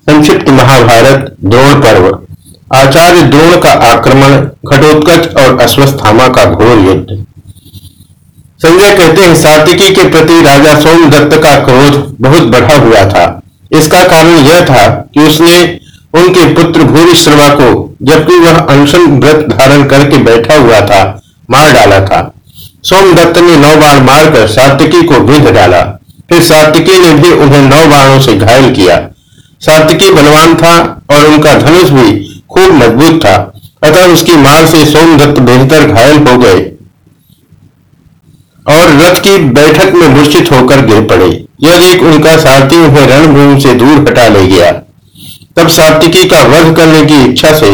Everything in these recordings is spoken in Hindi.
संक्षिप्त महाभारत, द्रोण पर्व। आचार्य द्रोण का आक्रमण, घटोत्कच और अश्वस्थामा का घोर युद्ध। संजय कहते हैं सातिकी के प्रति राजा सोमदत्त का क्रोध बहुत बढ़ा हुआ था। इसका कारण यह था कि उसने उनके पुत्र भूरिश्रवा को, जबकि वह अनशन व्रत धारण करके बैठा हुआ था, मार डाला था। सोमदत्त ने नौ बार मारकर सातिकी को विध डाला। फिर सातिकी ने भी उन्हें नौ बाणों से घायल किया। सातिकी बलवान था और उनका धनुष भी खूब मज़बूत था। अतः उसकी मार से सोमदत्त बेहतर घायल हो गए और रथ की बैठक में मूर्छित होकर गिर पड़े। यह देख उनका सारथी उन्हें रणभूमि से दूर हटा ले गया। तब सात्विकी का वध करने की इच्छा से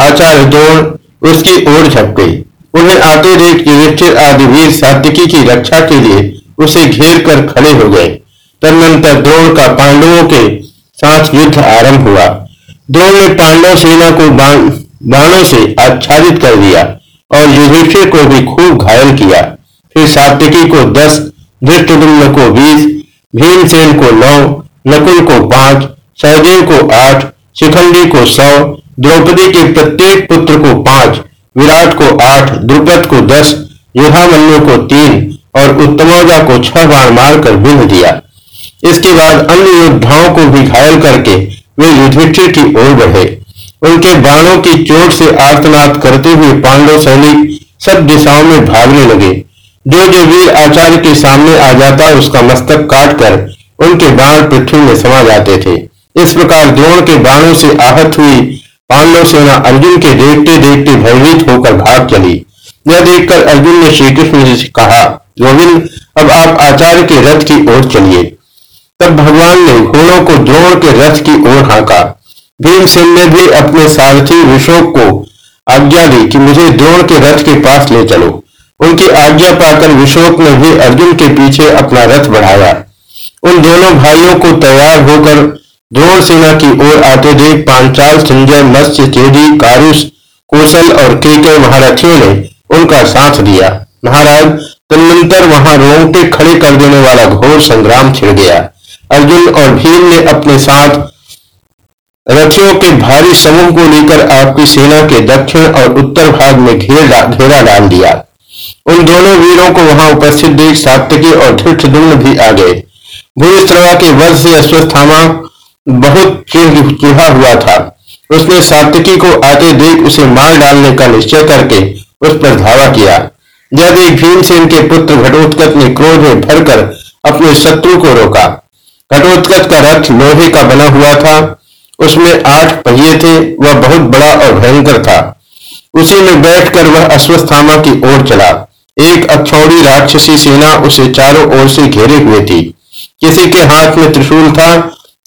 आचार्य द्रोण उसकी ओर झप गई उन्हें आते देख युधिष्ठिर आदि वीर सात्विकी की रक्षा के लिए उसे घेर कर खड़े हो गए। तदनंतर द्रोण का पांडवों के साथ युद्ध आरंभ हुआ। द्रोण ने पांडव सेना को बाणों से आच्छादित कर दिया और युधिष्ठिर को भी खूब घायल किया। फिर सात्विकी को दस धृष्टुम्न को बीस, भीमसेन को नौ, नकुल को पाँच सहदेव को आठ, शिखंडी को सौ, द्रौपदी के प्रत्येक पुत्र को पाँच, विराट को आठ, द्रुपद को दस, युधामन्यु को तीन और उत्तमौजा को छह बाण मारकर बिंध दिया। इसके बाद अन्य योद्धाओं को भी घायल करके वे युधिष्ठिर की ओर बढ़े। उनके बाणों की चोट से आर्तनाद करते हुए पांडव सैनिक सब दिशाओं में भागने लगे। जो जो वीर आचार्य के सामने आ जाता, उसका मस्तक काटकर उनके बाण पृथ्वी में समा जाते थे। इस प्रकार द्रोण के बाणों से आहत हुई पांडव सेना अर्जुन के देखते देखते भयभीत होकर भाग चली। यह देखकर अर्जुन ने श्री कृष्ण जी से कहा, गोविंद, अब आप आचार्य के रथ की ओर चलिए। तब भगवान ने घोड़ों को द्रोण के रथ की ओर हाँका। भीमसेन ने भी अपने सारथी विशोक को आज्ञा दी कि मुझे द्रोण के रथ के पास ले चलो। उनकी आज्ञा पाकर विशोक ने भी अर्जुन के पीछे अपना रथ बढ़ाया। उन दोनों भाइयों को तैयार होकर द्रोण सेना की ओर आते देख पांचाल, संजय, मत्स्य चेदी कारुष कौशल और केके महारथियों ने उनका साथ दिया। महाराज, तदनंतर वहाँ रोंगटे खड़े कर देने वाला घोर संग्राम छिड़ गया। अर्जुन और भीम ने अपने साथ रथियों के भारी समूह को लेकर आपकी सेना के दक्षिण और उत्तर भाग में घेरा डाल दिया। उन दोनों वीरों को वहाँ उपस्थित देख सात्विकी और धृष्टदुम्न भी आ गए। भूरिश्रवा के वध से अश्वस्थामा बहुत चूहा हुआ था। उसने सात्विकी को आते देख उसे मार डालने का निश्चय करके उस पर धावा किया। जब एक भीमसेन के पुत्र घटोत्कच ने क्रोध में भरकर अपने शत्रु को रोका। घटोत्कच का रथ लोहे का बना हुआ था। उसमें आठ पहिए थे, वह बहुत बड़ा और भयंकर था। उसी में बैठकर वह अश्वस्थामा की ओर चला। एक अक्षौड़ी राक्षसी सेना उसे चारों ओर से घेरे हुए थी। किसी के हाथ में त्रिशूल था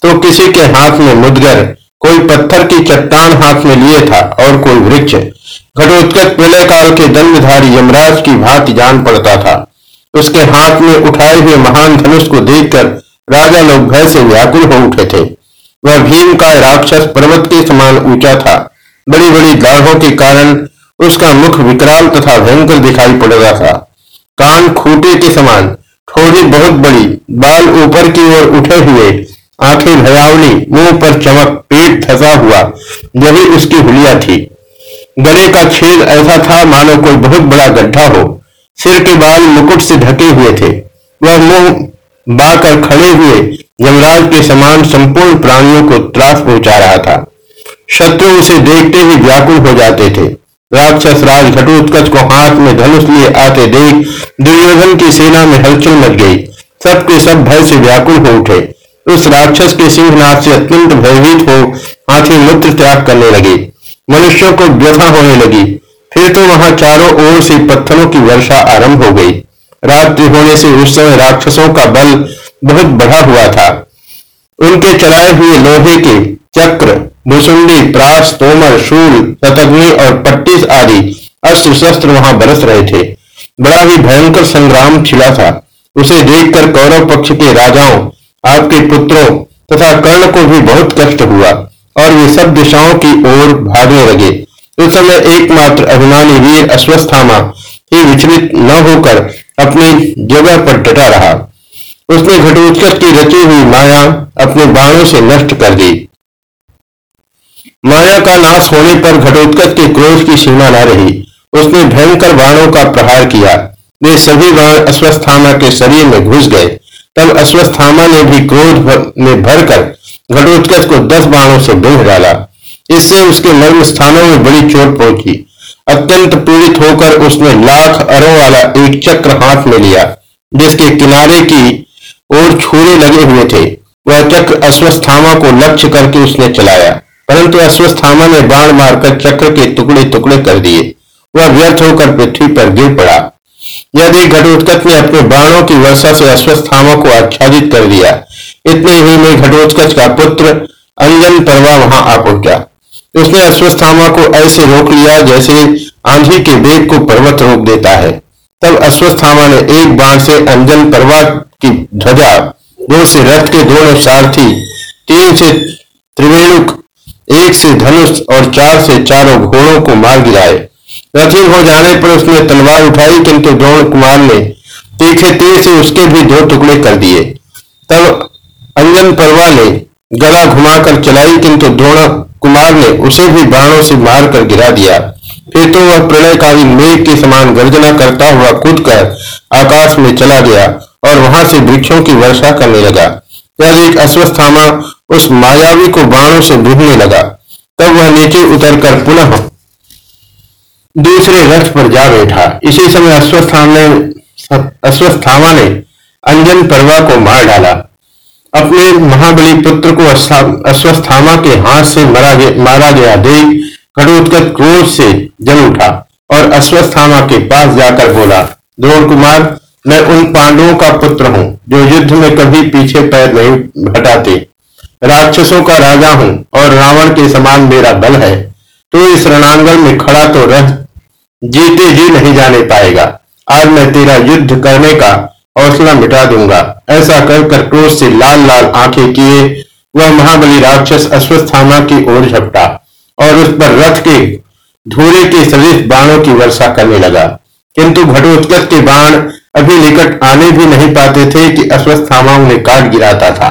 तो किसी के हाथ में मुदगर, कोई पत्थर की चट्टान हाथ में लिए था और कोई वृक्ष। घटोत्कच प्रलय काल के दंडधारी यमराज की भांति जान पड़ता था। उसके हाथ में उठाए हुए महान धनुष को देखकर राजा लोग भय से व्याकुल हो उठे थे। वह भीम का राक्षस पर्वत के समान ऊँचा था। बड़ी बड़ी दाढ़ों के कारण उसका मुख विकराल तथा भयंकर दिखाई पड़ रहा था। कान खूटे के समान, ठोड़ी बहुत बड़ी, बाल ऊपर की ओर उठे हुए, आँखें भयावनी मुँह पर चमक, पेट धसा हुआ, यही उसकी हुलिया थी। गले का छेद ऐसा था मानो कोई बहुत बड़ा गड्ढा हो। सिर के बाल मुकुट से ढके हुए थे। वह मुँह बाकर खड़े हुए यमराज के समान संपूर्ण प्राणियों को त्रास पहुँचा रहा था। शत्रु उसे देखते ही व्याकुल हो जाते थे। राक्षस राज घटोत्कच को हाथ में धनुष लिए आते देख दुर्योधन की सेना में हलचल मच गई। सबके सब भय से व्याकुल हो उठे। उस राक्षस के सिंहनाथ से अत्यंत भयभीत हो हाथी मूत्र त्याग करने लगे। मनुष्यों को व्यथा होने लगी। फिर तो वहाँ चारों ओर से पत्थरों की वर्षा आरंभ हो गई। रात्रि होने से उस समय राक्षसों का बल बहुत बढ़ा हुआ था। उनके चलाए हुए लोहे के चक्र भूसुंडी प्रास, तोमर, शूल शतग्नि और पट्टीस आदि अस्त्र शस्त्र वहाँ बरस रहे थे। बड़ा ही भयंकर संग्राम छिला था। उसे देखकर कौरव पक्ष के राजाओं, आपके पुत्रों तथा कर्ण को भी बहुत कष्ट हुआ और वे सब दिशाओं की ओर भागने लगे। उस समय एकमात्र अभिमानी वीर अश्वस्थामा ही विचलित न होकर अपनी जगह पर डटा रहा। उसने घटोत्कच की रची हुई माया अपने बाणों से नष्ट कर दी। माया का नाश होने पर घटोत्कच के क्रोध की सीमा न रही। उसने भयंकर बाणों का प्रहार किया। वे सभी बाण अश्वस्थामा के शरीर में घुस गए। तब अश्वस्थामा ने भी क्रोध में भरकर घटोत्कच को दस बाणों से बेह डाला। इससे उसके मर्म स्थानों में बड़ी चोट पहुँची। अत्यंत पीड़ित होकर उसने लाख अरों वाला एक चक्र हाथ में लिया, जिसके किनारे की ओर छूरे लगे हुए थे। वह चक्र अश्वस्थामा को लक्ष्य करके उसने चलाया, परंतु अश्वस्थामा ने बाण मारकर चक्र के टुकड़े टुकड़े कर दिए। वह व्यर्थ होकर पृथ्वी पर गिर पड़ा। यदि घटोत्कच ने अपने बाणों की वर्षा से अश्वस्थामा को आच्छादित कर दिया, इतने ही में घटोत्कच का पुत्र अंजन परवा वहाँ आ पहुँचा। उसने अश्वस्थामा को ऐसे रोक लिया जैसे आंधी के वेग को पर्वत रोक देता है। तब अश्वस्थामा ने एक बाण से अंजन परवा की ध्वजा दो से रथ के दोनों सारथी, तीन से त्रिवेणुक, एक से धनुष और चार से चारों घोड़ों को मार गिराए। रथीन हो जाने पर उसने तलवार उठाई, किंतु द्रोण कुमार ने तीखे तीर से उसके भी दो टुकड़े कर दिए। तब अंजन परवा ने गला घुमाकर चलाई, किंतु द्रोण कुमार ने उसे भी बाणों से मारकर गिरा दिया। फिर तो वह प्रलयकारी मेघ के समान गर्जना करता हुआ कूद कर आकाश में चला गया और वहाँ से वृक्षों की वर्षा करने लगा। जब एक अश्वस्थामा उस मायावी को बाणों से भूखने लगा। तब वह नीचे उतरकर पुनः दूसरे रथ पर जा बैठा। इसी समय अश्वस्थामा ने ने अंजन परवा को मार डाला। अपने महाबली पुत्र को अश्वस्थामा के हाथ से मरा मारा गया देख घटोत्कच क्रोध से जल उठा और अश्वस्थामा के पास जाकर बोला, द्रोण कुमार, मैं उन पांडवों का पुत्र हूँ, जो युद्ध में कभी पीछे पैर नहीं हटाते। राक्षसों का राजा हूँ और रावण के समान मेरा बल है। तो इस रणांगण में खड़ा तो रह, जीते जी नहीं जाने पाएगा। आज मैं तेरा युद्ध करने का हौसला मिटा दूँगा। ऐसा कर कर क्रोध से लाल लाल आँखें किए, वह महाबली राक्षस अश्वस्थामा की ओर झपटा। और उस पर रथ के धूरे के सदृश बाणों की वर्षा करने लगा। किंतु घटोत्कच के बाण अभी निकट आने भी नहीं पाते थे कि अश्वस्थामा उन्हें काट गिराता था।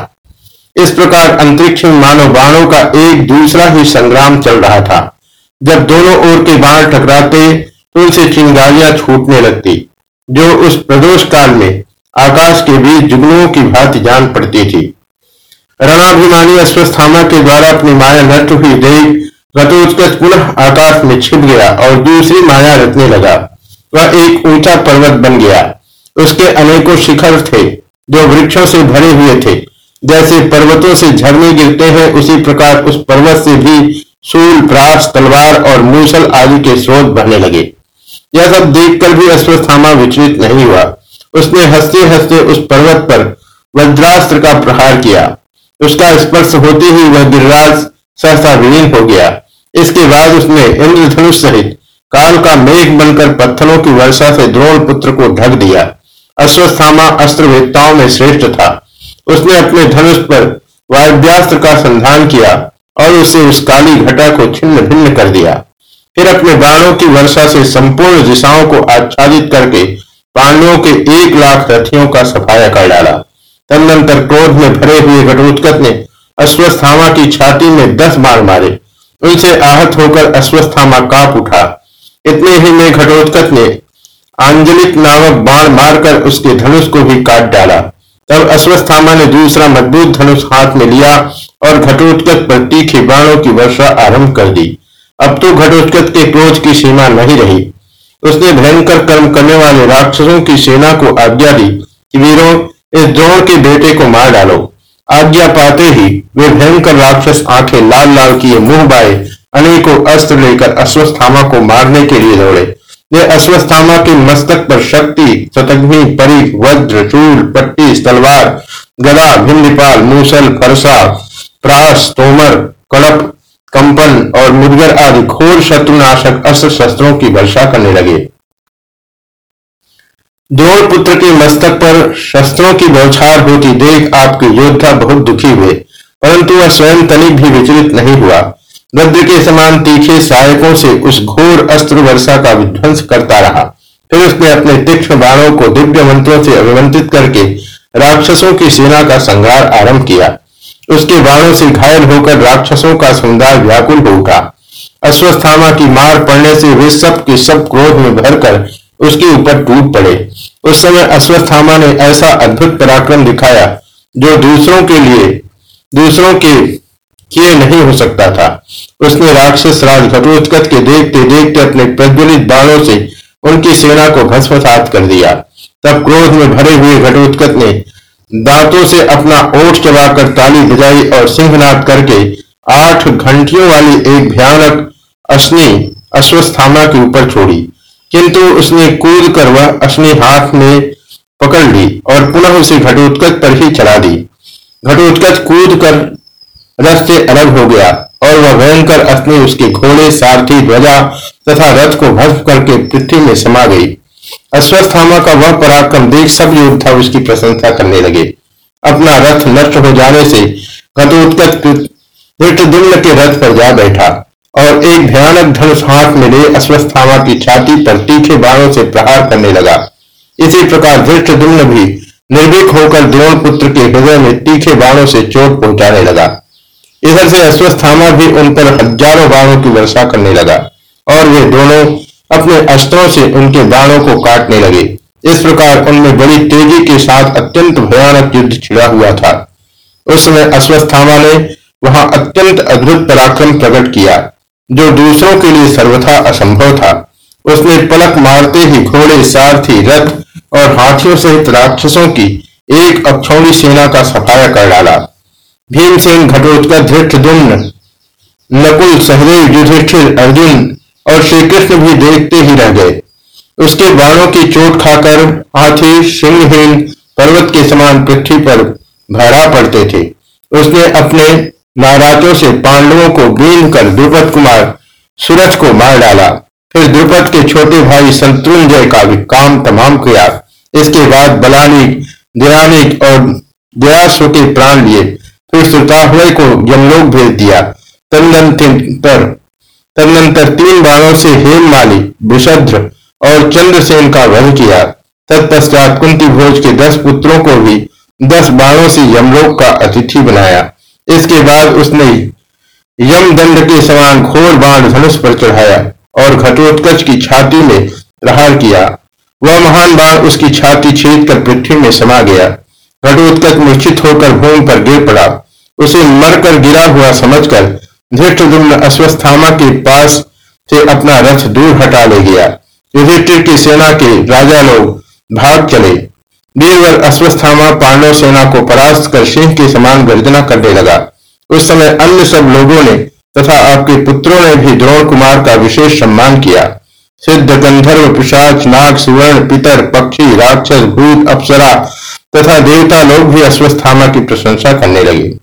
इस प्रकार अंतरिक्ष में मानव बाणों का एक दूसरा ही संग्राम चल रहा था। जब दोनों ओर के बाण टकराते तो उनसे चिंगारियाँ छूटने लगती, जो उस प्रदोष काल में आकाश के बीच जुगनुओं की भांति जान पड़ती थी। रणाभिमानी अश्वस्थामा के द्वारा अपनी माया नष्ट हुई देख घटोत्कच पुनः आकाश में छिप गया और दूसरी माया रचने लगा। वह एक ऊँचा पर्वत बन गया। उसके अनेकों शिखर थे जो वृक्षों से भरे हुए थे। जैसे पर्वतों से झरने गिरते हैं, उसी प्रकार उस पर्वत से भी सूल प्रास तलवार और मूसल आदि के स्रोत बहने लगे। यह सब देखकर भी अश्वस्थामा विचलित नहीं हुआ। उसने हँसते हँसते उस पर्वत पर वज्रास्त्र का प्रहार किया। उसका स्पर्श होते ही वह गिरिराज सहसा विलीन हो गया। इसके बाद उसने इंद्रधनुष सहित काल का मेघ बनकर पत्थरों की वर्षा से द्रोण पुत्र को ढक दिया। अश्वस्थामा अस्त्र में श्रेष्ठ था। उसने अपने धनुष पर वायव्यास्त्र का संधान किया और उसे उस काली घटा को छिन्न भिन्न कर दिया। फिर अपने बाणों की वर्षा से संपूर्ण दिशाओं को आच्छादित करके पांडवों के एक लाख रथियों का सफाया कर डाला। तदनंतर क्रोध में भरे हुए घटोत्कच ने अश्वस्थामा की छाती में दस बाण मारे। उनसे आहत होकर अश्वस्थामा काप उठा। इतने ही में घटोत्कच ने आंजलिक नामक बाण मारकर उसके धनुष को भी काट डाला। तब अश्वस्थामा ने दूसरा मज़बूत धनुष हाथ में लिया और घटोत्कच पर तीखे बाणों की वर्षा आरंभ कर दी। अब तो घटोत्कच के क्रोध की सीमा नहीं रही। उसने भयंकर कर्म करने वाले राक्षसों की सेना को आज्ञा दी कि वीरों, इस द्रोण के बेटे को मार डालो। आज्ञा पाते ही वे भयंकर राक्षस आँखें लाल लाल किए मुँह बाए, अनेकों अस्त्र लेकर अश्वस्थामा को मारने के लिए दौड़े। वे अश्वस्थामा के मस्तक पर शक्ति शतग्नि परी वज्र, चूल, पट्टी, तलवार, गदा, भिंडिपाल, मूसल फरसा प्रास तोमर कड़प कंपन और मुदगर आदि घोर शत्रुनाशक अस्त्र शस्त्रों की वर्षा करने लगे। द्रोण पुत्र के मस्तक पर शस्त्रों की बौछार होती देख आपके योद्धा बहुत दुखी हुए, परंतु वह स्वयं तनिक भी विचलित नहीं हुआ। वज्र के समान तीखे सहायकों से उस घोर अस्त्र वर्षा का विध्वंस करता रहा। फिर उसने अपने तीक्ष्ण बाणों को दिव्य मंत्रों से अभिमंत्रित करके राक्षसों की सेना का संहार आरंभ किया। उसके बाणों से घायल होकर राक्षसों का समुदाय व्याकुल हो उठा। अश्वस्थामा की मार पड़ने से वे सब के सब क्रोध में भरकर उसके ऊपर टूट पड़े। उस समय अश्वस्थामा ने ऐसा अद्भुत पराक्रम दिखाया जो दूसरों के लिए, दूसरों के किए नहीं हो सकता था। उसने राक्षस राज घटोत्कच के देखते देखते अपने प्रज्वलित बाणों से उनकी सेना को भस्मसात कर दिया। तब क्रोध में भरे हुए घटोत्कच ने दांतों से अपना ओठ चबाकर ताली बजाई और सिंहनाद करके आठ घंटियों वाली एक भयानक अश्नि अश्वस्थामा के ऊपर छोड़ी। किंतु उसने कूद कर वह अश्नि हाथ में पकड़ ली और पुनः उसे घटोत्कच पर ही चढ़ा दी। घटोत्कच कूद कर रथ से अलग हो गया और वह भयंकर अग्नि उसके घोड़े, सारथी, ध्वजा तथा रथ को भस्म करके पृथ्वी में समा गई। अश्वस्थामा का वह पराक्रम देख सब योद्धा उसकी प्रशंसा करने लगे। अपना रथ नष्ट हो जाने से घटोत्कच के रथ पर जा बैठा। और एक भयानक धनुष हाथ में ले अश्वस्थामा की छाती पर तीखे बाणों से प्रहार करने लगा। इसी प्रकार धृष्टदुम्न भी निर्भीक होकर द्रोण पुत्र के हृदय में तीखे बाणों से चोट पहुँचाने लगा। इधर से अश्वस्थामा भी उन पर हज़ारों बाणों की वर्षा करने लगा और वे दोनों अपने अस्त्रों से उनके बाणों को काटने लगे। इस प्रकार उनमें बड़ी तेज़ी के साथ अत्यंत भयानक युद्ध छिड़ा हुआ था। उस समय अश्वस्थामा ने वहाँ अत्यंत अद्भुत पराक्रम प्रकट किया। जो दूसरों के लिए सर्वथा असंभव था। उसने पलक मारते ही घोड़े, सारथी, रथ और हाथियों सहित राक्षसों की एक अक्षौणी सेना का सफाया कर डाला। भीमसेन, घटोत्कच धृष्टदुम्न नकुल, सहदेव, युधिष्ठिर, अर्जुन और श्री कृष्ण भी देखते ही रह गए। उसके बाणों की चोट खाकर हाथी, सिंहहीन पर्वत के समान पृथ्वी पर भरा पड़ते थे। उसने अपने नाराजों से पांडवों को बीन कर द्रुपद कुमार सूरज को मार डाला। फिर द्रुपद के छोटे भाई संतुंजय का भी काम तमाम किया। इसके बाद बलानिक दयानिक और दयासु के प्राण लिए। फिर सुताहुए को यमलोक भेज दिया। तदनंतर तदनंतर तीन बाणों से हेममाली विषद्र और चंद्रसेन का वध किया। तत्पश्चात कुंती भोज के दस पुत्रों को भी दस बाणों से यमलोक का अतिथि बनाया। इसके बाद उसने यम दंड के समान घोर बाण धनुष पर चढ़ाया और घटोत्कच की छाती में प्रहार किया। वह महान बाण उसकी छाती छेद कर पृथ्वी में समा गया। घटोत्कच मूर्छित होकर भूमि पर गिर पड़ा। उसे मरकर गिरा हुआ समझकर धृष्टदुम्न अश्वस्थामा के पास से अपना रथ दूर हटा ले गया। युधिष्ठिर की सेना के राजा लोग भाग चले। वीरवर अश्वस्थामा पांडव सेना को परास्त कर सिंह के समान गर्जना करने लगा। उस समय अन्य सब लोगों ने तथा आपके पुत्रों ने भी द्रोण कुमार का विशेष सम्मान किया। सिद्ध गंधर्व, पिशाच, नाग, सुवर्ण, पितर, पक्षी, राक्षस, भूत, अप्सरा तथा देवता लोग भी अश्वस्थामा की प्रशंसा करने लगे।